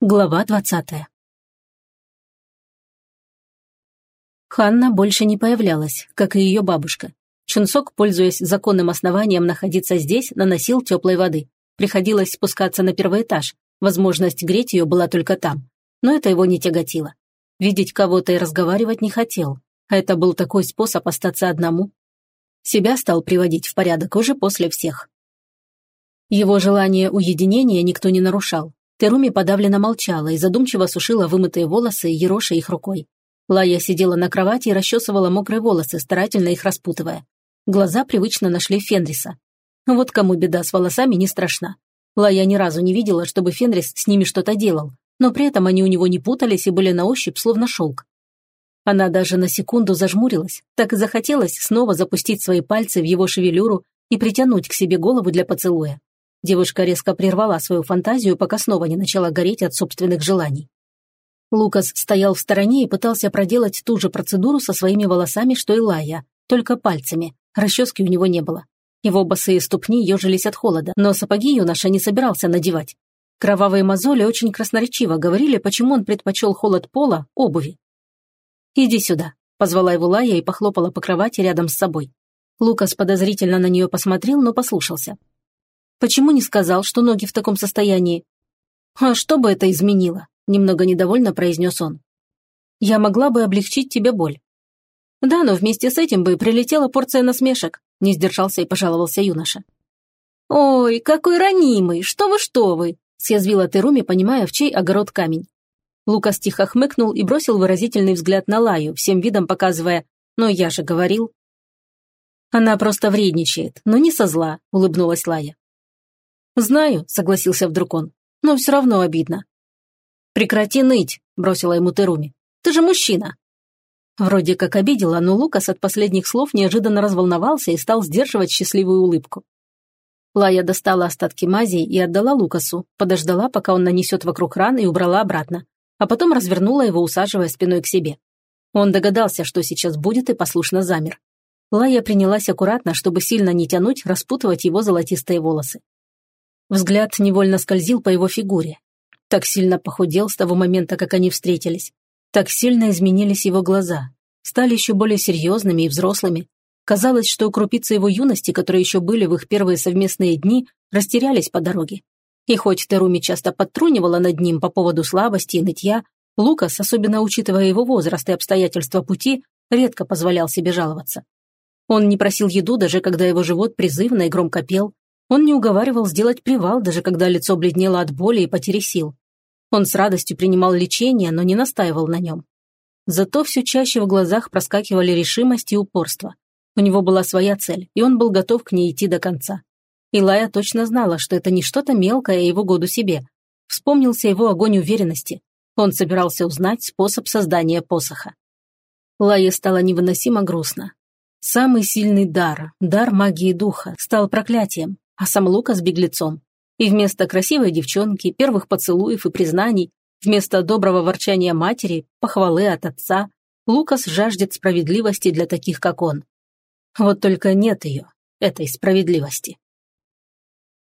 Глава двадцатая Ханна больше не появлялась, как и ее бабушка. Чунсок, пользуясь законным основанием находиться здесь, наносил теплой воды. Приходилось спускаться на первый этаж. Возможность греть ее была только там. Но это его не тяготило. Видеть кого-то и разговаривать не хотел. А это был такой способ остаться одному. Себя стал приводить в порядок уже после всех. Его желание уединения никто не нарушал. Теруми подавленно молчала и задумчиво сушила вымытые волосы, ероша их рукой. Лая сидела на кровати и расчесывала мокрые волосы, старательно их распутывая. Глаза привычно нашли Фенриса. Вот кому беда с волосами не страшна. Лая ни разу не видела, чтобы Фенрис с ними что-то делал, но при этом они у него не путались и были на ощупь словно шелк. Она даже на секунду зажмурилась, так и захотелось снова запустить свои пальцы в его шевелюру и притянуть к себе голову для поцелуя. Девушка резко прервала свою фантазию, пока снова не начала гореть от собственных желаний. Лукас стоял в стороне и пытался проделать ту же процедуру со своими волосами, что и Лая, только пальцами. Расчески у него не было. Его босые ступни ежились от холода, но сапоги юноша не собирался надевать. Кровавые мозоли очень красноречиво говорили, почему он предпочел холод пола обуви. «Иди сюда», – позвала его Лая и похлопала по кровати рядом с собой. Лукас подозрительно на нее посмотрел, но послушался. Почему не сказал, что ноги в таком состоянии? А что бы это изменило? Немного недовольно произнес он. Я могла бы облегчить тебе боль. Да, но вместе с этим бы прилетела порция насмешек, не сдержался и пожаловался юноша. «Ой, какой ранимый! Что вы, что вы!» – съязвила Теруми, понимая, в чей огород камень. Лукас тихо хмыкнул и бросил выразительный взгляд на Лаю, всем видом показывая «но я же говорил». «Она просто вредничает, но не со зла», – улыбнулась Лая. «Знаю», — согласился вдруг он, — «но все равно обидно». «Прекрати ныть», — бросила ему Теруми. «Ты же мужчина». Вроде как обидела, но Лукас от последних слов неожиданно разволновался и стал сдерживать счастливую улыбку. Лая достала остатки мази и отдала Лукасу, подождала, пока он нанесет вокруг ран и убрала обратно, а потом развернула его, усаживая спиной к себе. Он догадался, что сейчас будет, и послушно замер. Лая принялась аккуратно, чтобы сильно не тянуть, распутывать его золотистые волосы. Взгляд невольно скользил по его фигуре. Так сильно похудел с того момента, как они встретились. Так сильно изменились его глаза. Стали еще более серьезными и взрослыми. Казалось, что крупицы его юности, которые еще были в их первые совместные дни, растерялись по дороге. И хоть Теруми часто подтрунивала над ним по поводу слабости и нытья, Лукас, особенно учитывая его возраст и обстоятельства пути, редко позволял себе жаловаться. Он не просил еду, даже когда его живот призывно и громко пел, он не уговаривал сделать привал, даже когда лицо бледнело от боли и потери сил. Он с радостью принимал лечение, но не настаивал на нем. Зато все чаще в глазах проскакивали решимость и упорство. У него была своя цель, и он был готов к ней идти до конца. Илая точно знала, что это не что-то мелкое его году себе. Вспомнился его огонь уверенности. Он собирался узнать способ создания посоха. Лае стало невыносимо грустно. Самый сильный дар, дар магии духа, стал проклятием, а сам Лука с беглецом. И вместо красивой девчонки, первых поцелуев и признаний, вместо доброго ворчания матери, похвалы от отца, Лукас жаждет справедливости для таких, как он. Вот только нет ее, этой справедливости.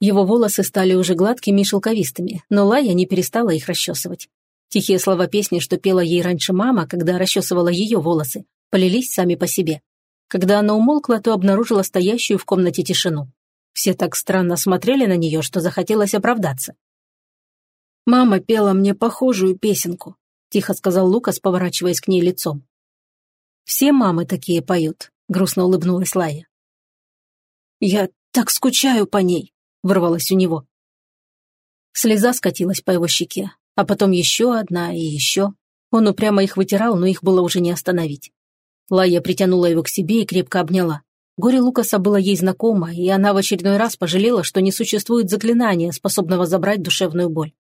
Его волосы стали уже гладкими и шелковистыми, но Лая не перестала их расчесывать. Тихие слова песни, что пела ей раньше мама, когда расчесывала ее волосы, полились сами по себе. Когда она умолкла, то обнаружила стоящую в комнате тишину. Все так странно смотрели на нее, что захотелось оправдаться. «Мама пела мне похожую песенку», – тихо сказал Лукас, поворачиваясь к ней лицом. «Все мамы такие поют», – грустно улыбнулась Лая. «Я так скучаю по ней», – вырвалась у него. Слеза скатилась по его щеке, а потом еще одна и еще. Он упрямо их вытирал, но их было уже не остановить. Лая притянула его к себе и крепко обняла. Горе Лукаса было ей знакомо, и она в очередной раз пожалела, что не существует заклинания, способного забрать душевную боль.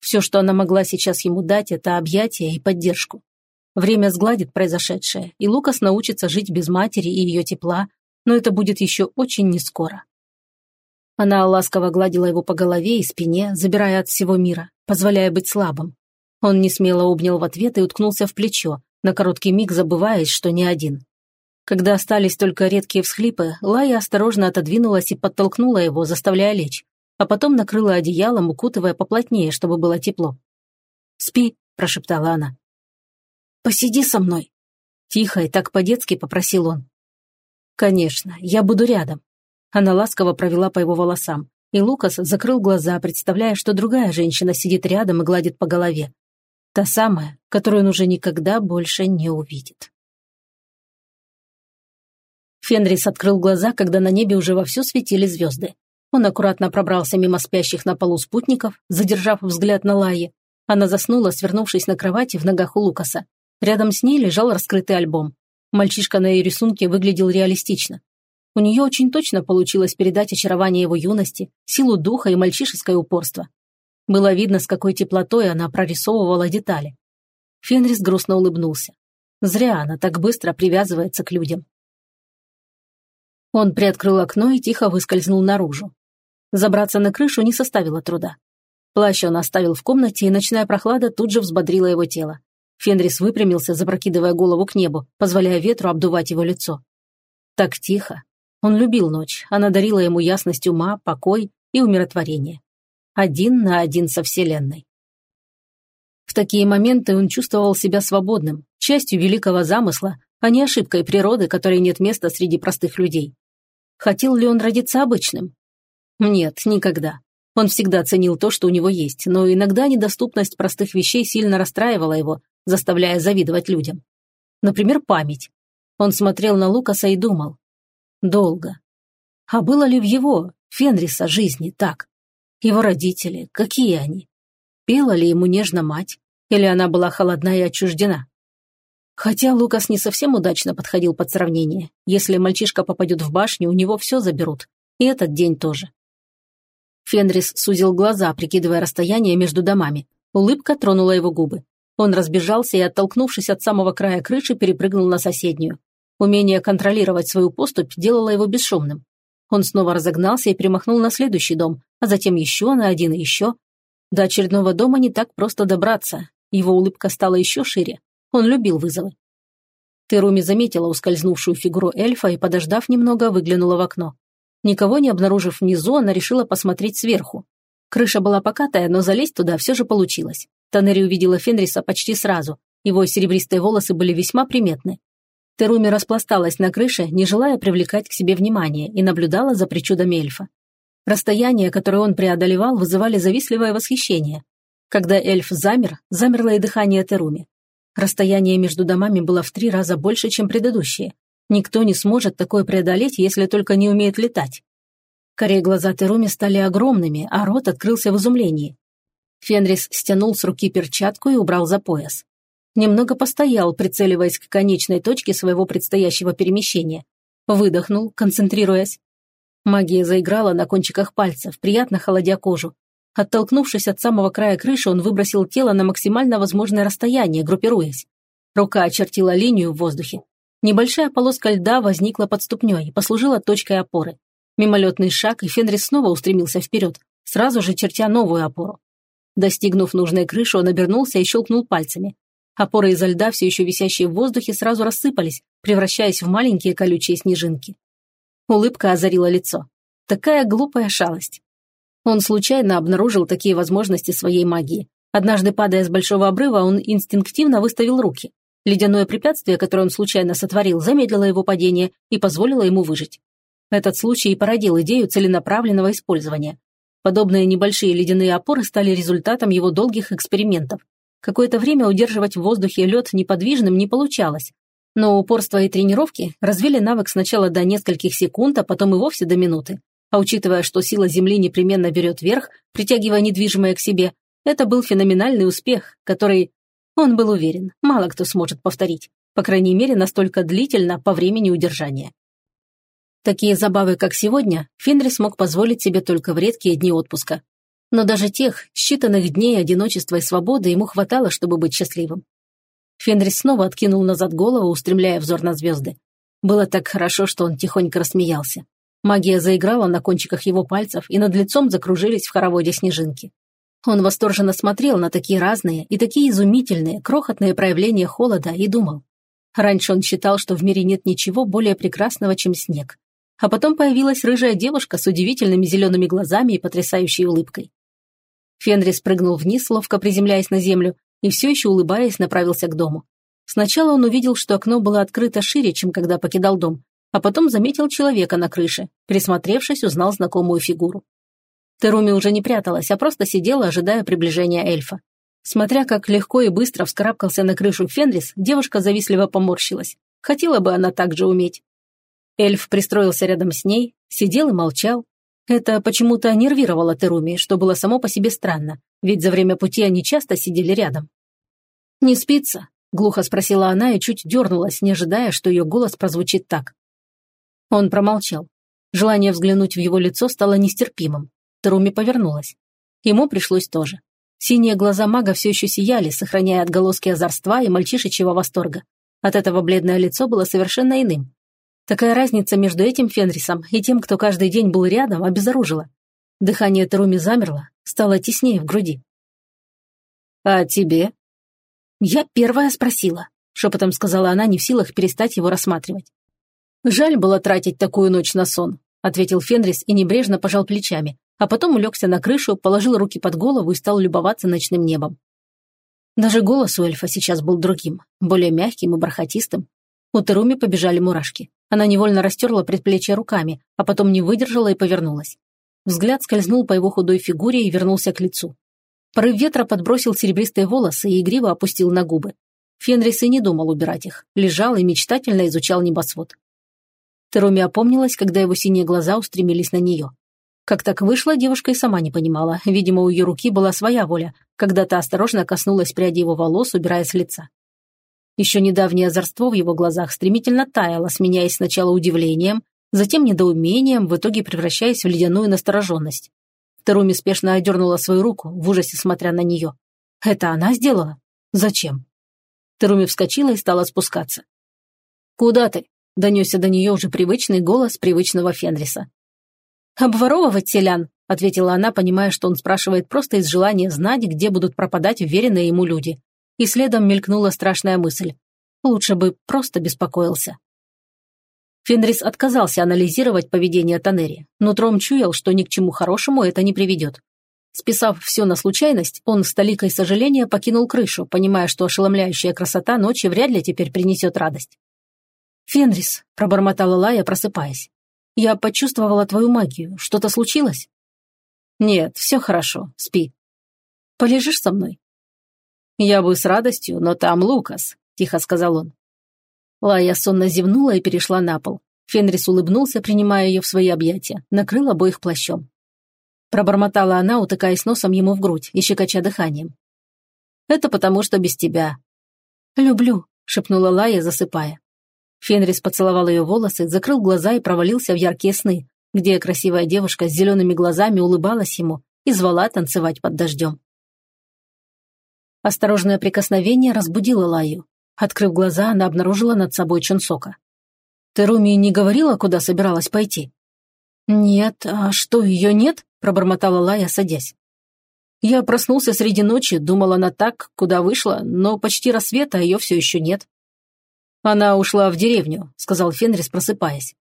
Все, что она могла сейчас ему дать, это объятия и поддержку. Время сгладит произошедшее, и Лукас научится жить без матери и ее тепла, но это будет еще очень нескоро. Она ласково гладила его по голове и спине, забирая от всего мира, позволяя быть слабым. Он несмело обнял в ответ и уткнулся в плечо, на короткий миг забываясь, что не один. Когда остались только редкие всхлипы, Лая осторожно отодвинулась и подтолкнула его, заставляя лечь, а потом накрыла одеялом, укутывая поплотнее, чтобы было тепло. спи», – прошептала она. «Посиди со мной», – тихо и так по-детски попросил он. «Конечно, я буду рядом». Она ласково провела по его волосам, и Лукас закрыл глаза, представляя, что другая женщина сидит рядом и гладит по голове. Та самая, которую он уже никогда больше не увидит. Фенрис открыл глаза, когда на небе уже вовсю светили звезды. Он аккуратно пробрался мимо спящих на полу спутников, задержав взгляд на Лайе. Она заснула, свернувшись на кровати в ногах у Лукаса. Рядом с ней лежал раскрытый альбом. Мальчишка на ее рисунке выглядел реалистично. У нее очень точно получилось передать очарование его юности, силу духа и мальчишеское упорство. Было видно, с какой теплотой она прорисовывала детали. Фенрис грустно улыбнулся. Зря она так быстро привязывается к людям. Он приоткрыл окно и тихо выскользнул наружу. Забраться на крышу не составило труда. Плащ он оставил в комнате, и ночная прохлада тут же взбодрила его тело. Фенрис выпрямился, запрокидывая голову к небу, позволяя ветру обдувать его лицо. Так тихо. Он любил ночь, она дарила ему ясность ума, покой и умиротворение. Один на один со Вселенной. В такие моменты он чувствовал себя свободным, частью великого замысла, а не ошибкой природы, которой нет места среди простых людей. Хотел ли он родиться обычным? Нет, никогда. Он всегда ценил то, что у него есть, но иногда недоступность простых вещей сильно расстраивала его, заставляя завидовать людям. Например, память. Он смотрел на Лукаса и думал. Долго. А было ли в его, Фенриса, жизни так? Его родители, какие они? Пела ли ему нежно мать? Или она была холодна и отчуждена? Хотя Лукас не совсем удачно подходил под сравнение. Если мальчишка попадет в башню, у него все заберут. И этот день тоже. Фенрис сузил глаза, прикидывая расстояние между домами. Улыбка тронула его губы. Он разбежался и, оттолкнувшись от самого края крыши, перепрыгнул на соседнюю. Умение контролировать свою поступь делало его бесшумным. Он снова разогнался и перемахнул на следующий дом, а затем еще на один и еще. До очередного дома не так просто добраться. Его улыбка стала еще шире. Он любил вызовы. Теруми заметила ускользнувшую фигуру эльфа и, подождав немного, выглянула в окно. Никого не обнаружив внизу, она решила посмотреть сверху. Крыша была покатая, но залезть туда все же получилось. Танери увидела Фенриса почти сразу. Его серебристые волосы были весьма приметны. Теруми распласталась на крыше, не желая привлекать к себе внимание, и наблюдала за причудами эльфа. Расстояние, которое он преодолевал, вызывали завистливое восхищение. Когда эльф замер, замерло и дыхание Теруми. Расстояние между домами было в три раза больше, чем предыдущие. Никто не сможет такое преодолеть, если только не умеет летать. Корей глаза Теруми стали огромными, а рот открылся в изумлении. Фенрис стянул с руки перчатку и убрал за пояс. Немного постоял, прицеливаясь к конечной точке своего предстоящего перемещения. Выдохнул, концентрируясь. Магия заиграла на кончиках пальцев, приятно холодя кожу. Оттолкнувшись от самого края крыши, он выбросил тело на максимально возможное расстояние, группируясь. Рука очертила линию в воздухе. Небольшая полоска льда возникла под ступней и послужила точкой опоры. Мимолетный шаг, и Фенрис снова устремился вперед, сразу же чертя новую опору. Достигнув нужной крыши, он обернулся и щелкнул пальцами. Опоры изо льда, все еще висящие в воздухе, сразу рассыпались, превращаясь в маленькие колючие снежинки. Улыбка озарила лицо. Такая глупая шалость. Он случайно обнаружил такие возможности своей магии. Однажды, падая с большого обрыва, он инстинктивно выставил руки. Ледяное препятствие, которое он случайно сотворил, замедлило его падение и позволило ему выжить. Этот случай и породил идею целенаправленного использования. Подобные небольшие ледяные опоры стали результатом его долгих экспериментов. Какое-то время удерживать в воздухе лед неподвижным не получалось. Но упорство и тренировки развили навык сначала до нескольких секунд, а потом и вовсе до минуты. А учитывая, что сила Земли непременно берет верх, притягивая недвижимое к себе, это был феноменальный успех, который, он был уверен, мало кто сможет повторить. По крайней мере, настолько длительно по времени удержания. Такие забавы, как сегодня, Фенри смог позволить себе только в редкие дни отпуска. Но даже тех считанных дней одиночества и свободы ему хватало, чтобы быть счастливым. Фенрис снова откинул назад голову, устремляя взор на звезды. Было так хорошо, что он тихонько рассмеялся. Магия заиграла на кончиках его пальцев, и над лицом закружились в хороводе снежинки. Он восторженно смотрел на такие разные и такие изумительные, крохотные проявления холода и думал. Раньше он считал, что в мире нет ничего более прекрасного, чем снег. А потом появилась рыжая девушка с удивительными зелеными глазами и потрясающей улыбкой. Фенрис прыгнул вниз, ловко приземляясь на землю, и все еще улыбаясь направился к дому. Сначала он увидел, что окно было открыто шире, чем когда покидал дом, а потом заметил человека на крыше. Присмотревшись, узнал знакомую фигуру. Теруми уже не пряталась, а просто сидела, ожидая приближения эльфа. Смотря как легко и быстро вскарабкался на крышу Фенрис, девушка завистливо поморщилась. Хотела бы она так же уметь. Эльф пристроился рядом с ней, сидел и молчал. Это почему-то нервировало Теруми, что было само по себе странно, ведь за время пути они часто сидели рядом. «Не спится?» – глухо спросила она и чуть дернулась, не ожидая, что ее голос прозвучит так. Он промолчал. Желание взглянуть в его лицо стало нестерпимым. Теруми повернулась. Ему пришлось тоже. Синие глаза мага все еще сияли, сохраняя отголоски озорства и мальчишечьего восторга. От этого бледное лицо было совершенно иным. Такая разница между этим Фенрисом и тем, кто каждый день был рядом, обезоружила. Дыхание Теруми замерло, стало теснее в груди. «А тебе?» «Я первая спросила», — шепотом сказала она, не в силах перестать его рассматривать. «Жаль было тратить такую ночь на сон», — ответил Фенрис и небрежно пожал плечами, а потом улегся на крышу, положил руки под голову и стал любоваться ночным небом. Даже голос у эльфа сейчас был другим, более мягким и бархатистым. У Теруми побежали мурашки. Она невольно растерла предплечье руками, а потом не выдержала и повернулась. Взгляд скользнул по его худой фигуре и вернулся к лицу. Порыв ветра подбросил серебристые волосы и игриво опустил на губы. Фенрис и не думал убирать их, лежал и мечтательно изучал небосвод. Теруми опомнилась, когда его синие глаза устремились на нее. Как так вышло, девушка и сама не понимала. Видимо, у ее руки была своя воля, когда-то осторожно коснулась пряди его волос, убирая с лица. Еще недавнее озорство в его глазах стремительно таяло, сменяясь сначала удивлением, затем недоумением, в итоге превращаясь в ледяную настороженность. Таруми спешно одернула свою руку, в ужасе смотря на нее. «Это она сделала? Зачем?» Таруми вскочила и стала спускаться. «Куда ты?» – донесся до нее уже привычный голос привычного Фенриса. «Обворовывать селян», — ответила она, понимая, что он спрашивает просто из желания знать, где будут пропадать веренные ему люди. И следом мелькнула страшная мысль. Лучше бы просто беспокоился. Фенрис отказался анализировать поведение Танери, но Тром чуял, что ни к чему хорошему это не приведет. Списав все на случайность, он с толикой сожаления покинул крышу, понимая, что ошеломляющая красота ночи вряд ли теперь принесет радость. «Фенрис», — пробормотала Лая, просыпаясь, я почувствовала твою магию. Что-то случилось?» «Нет, все хорошо. Спи. Полежишь со мной?» «Я бы с радостью, но там Лукас», – тихо сказал он. Лая сонно зевнула и перешла на пол. Фенрис улыбнулся, принимая ее в свои объятия, накрыл обоих плащом. Пробормотала она, утыкаясь носом ему в грудь и щекоча дыханием. «Это потому, что без тебя». «Люблю», – шепнула Лая, засыпая. Фенрис поцеловал ее волосы, закрыл глаза и провалился в яркие сны, где красивая девушка с зелеными глазами улыбалась ему и звала танцевать под дождем. Осторожное прикосновение разбудило Лаю. Открыв глаза, она обнаружила над собой Чунсока. «Теруми не говорила, куда собиралась пойти?» «Нет, а что, ее нет?» – пробормотала Лая, садясь. Я проснулся среди ночи, думал она так, куда вышла, но почти рассвета ее все еще нет. «Она ушла в деревню», — сказал Фенрис, просыпаясь.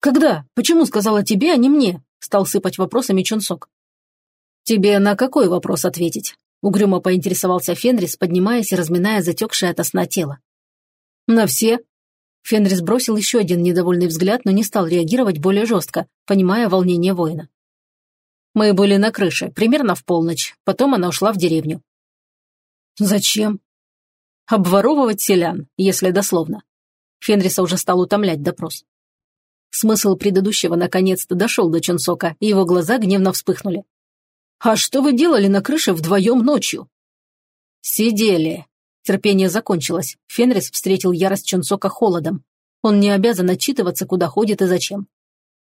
«Когда? Почему сказала тебе, а не мне?» — стал сыпать вопросами Чунсок. «Тебе на какой вопрос ответить?» — угрюмо поинтересовался Фенрис, поднимаясь и разминая затекшее от сна тело. «На все». Фенрис бросил еще один недовольный взгляд, но не стал реагировать более жестко, понимая волнение воина. «Мы были на крыше, примерно в полночь. Потом она ушла в деревню». «Зачем?» Обворовывать селян, если дословно. Фенриса уже стал утомлять допрос. Смысл предыдущего наконец-то дошел до Чунсока, и его глаза гневно вспыхнули. «А что вы делали на крыше вдвоем ночью?» «Сидели». Терпение закончилось. Фенрис встретил ярость Чунсока холодом. Он не обязан отчитываться, куда ходит и зачем.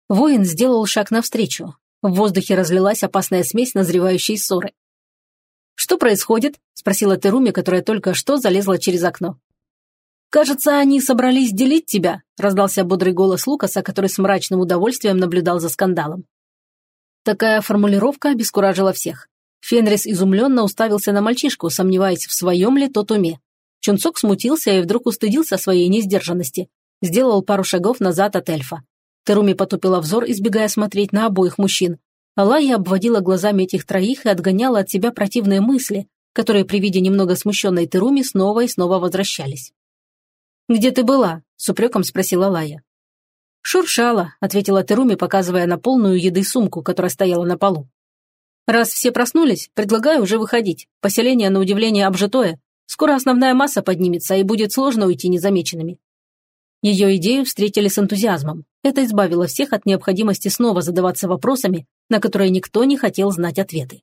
Воин сделал шаг навстречу. В воздухе разлилась опасная смесь назревающей ссоры. «Что происходит?» – спросила Теруми, которая только что залезла через окно. «Кажется, они собрались делить тебя», – раздался бодрый голос Лукаса, который с мрачным удовольствием наблюдал за скандалом. Такая формулировка обескуражила всех. Фенрис изумленно уставился на мальчишку, сомневаясь, в своем ли тот уме. Чунцок смутился и вдруг устыдился своей несдержанности. Сделал пару шагов назад от эльфа. Теруми потупила взор, избегая смотреть на обоих мужчин, Алая обводила глазами этих троих и отгоняла от себя противные мысли, которые при виде немного смущенной Теруми снова и снова возвращались. «Где ты была?» – с упреком спросила Лая. «Шуршала», – ответила Теруми, показывая на полную еды сумку, которая стояла на полу. «Раз все проснулись, предлагаю уже выходить. Поселение, на удивление, обжитое. Скоро основная масса поднимется, и будет сложно уйти незамеченными». Ее идею встретили с энтузиазмом. Это избавило всех от необходимости снова задаваться вопросами, на которые никто не хотел знать ответы.